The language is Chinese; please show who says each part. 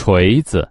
Speaker 1: 锤子。